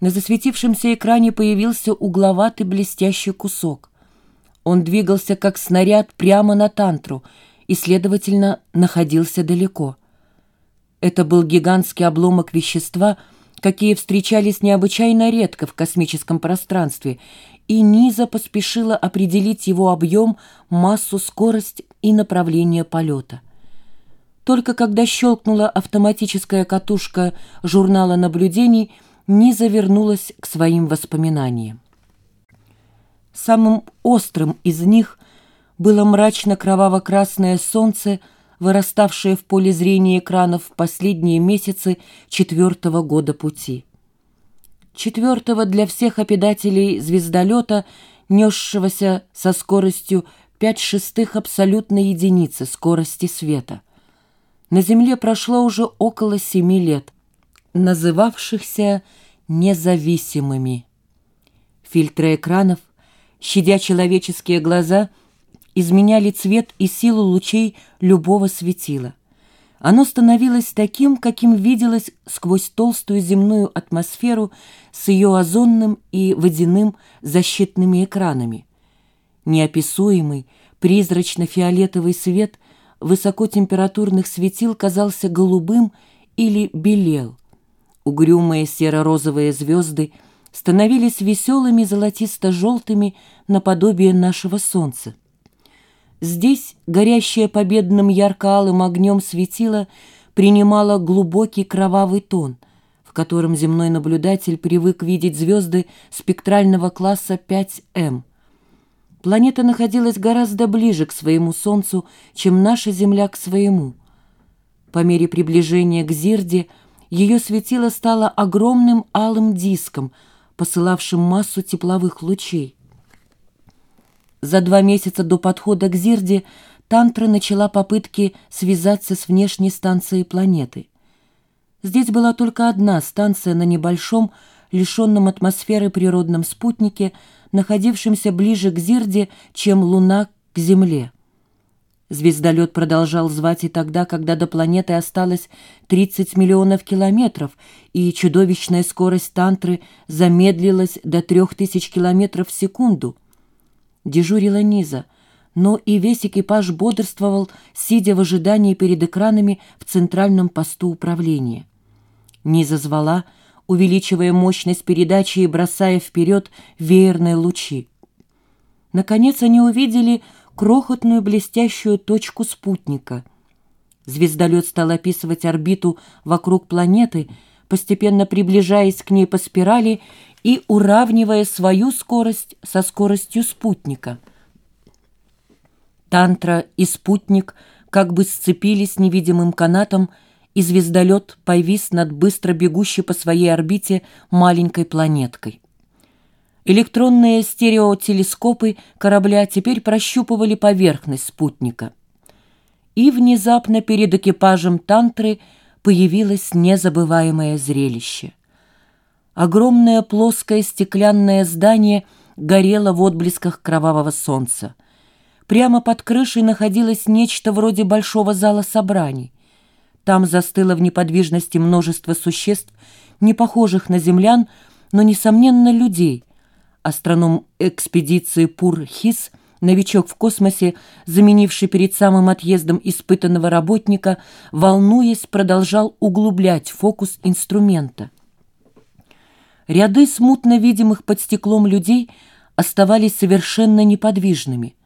на засветившемся экране появился угловатый блестящий кусок. Он двигался как снаряд прямо на тантру и, следовательно, находился далеко. Это был гигантский обломок вещества, какие встречались необычайно редко в космическом пространстве, и Низа поспешила определить его объем, массу, скорость и направление полета. Только когда щелкнула автоматическая катушка журнала наблюдений, Низа вернулась к своим воспоминаниям. Самым острым из них было мрачно-кроваво-красное солнце, выраставшее в поле зрения экранов в последние месяцы четвертого года пути. Четвертого для всех обитателей звездолета, несшегося со скоростью пять шестых абсолютной единицы скорости света. На Земле прошло уже около семи лет, называвшихся независимыми. Фильтры экранов, щадя человеческие глаза, изменяли цвет и силу лучей любого светила. Оно становилось таким, каким виделось сквозь толстую земную атмосферу с ее озонным и водяным защитными экранами. Неописуемый, призрачно-фиолетовый свет высокотемпературных светил казался голубым или белел. Угрюмые серо-розовые звезды становились веселыми золотисто-желтыми наподобие нашего солнца. Здесь горящее победным ярко-алым огнем светило принимало глубокий кровавый тон, в котором земной наблюдатель привык видеть звезды спектрального класса 5М. Планета находилась гораздо ближе к своему Солнцу, чем наша Земля к своему. По мере приближения к Зирде ее светило стало огромным алым диском, посылавшим массу тепловых лучей. За два месяца до подхода к Зирде Тантра начала попытки связаться с внешней станцией планеты. Здесь была только одна станция на небольшом, лишенном атмосферы природном спутнике, находившемся ближе к Зирде, чем Луна к Земле. Звездолет продолжал звать и тогда, когда до планеты осталось 30 миллионов километров, и чудовищная скорость Тантры замедлилась до 3000 километров в секунду – дежурила Низа, но и весь экипаж бодрствовал, сидя в ожидании перед экранами в центральном посту управления. Низа звала, увеличивая мощность передачи и бросая вперед веерные лучи. Наконец они увидели крохотную блестящую точку спутника. Звездолет стал описывать орбиту вокруг планеты, постепенно приближаясь к ней по спирали и уравнивая свою скорость со скоростью спутника. Тантра и спутник как бы сцепились невидимым канатом, и звездолет повис над быстро бегущей по своей орбите маленькой планеткой. Электронные стереотелескопы корабля теперь прощупывали поверхность спутника. И внезапно перед экипажем Тантры появилось незабываемое зрелище — Огромное плоское стеклянное здание горело в отблесках кровавого солнца. Прямо под крышей находилось нечто вроде большого зала собраний. Там застыло в неподвижности множество существ, не похожих на землян, но, несомненно, людей. Астроном экспедиции Пур-Хис, новичок в космосе, заменивший перед самым отъездом испытанного работника, волнуясь, продолжал углублять фокус инструмента. Ряды смутно видимых под стеклом людей оставались совершенно неподвижными.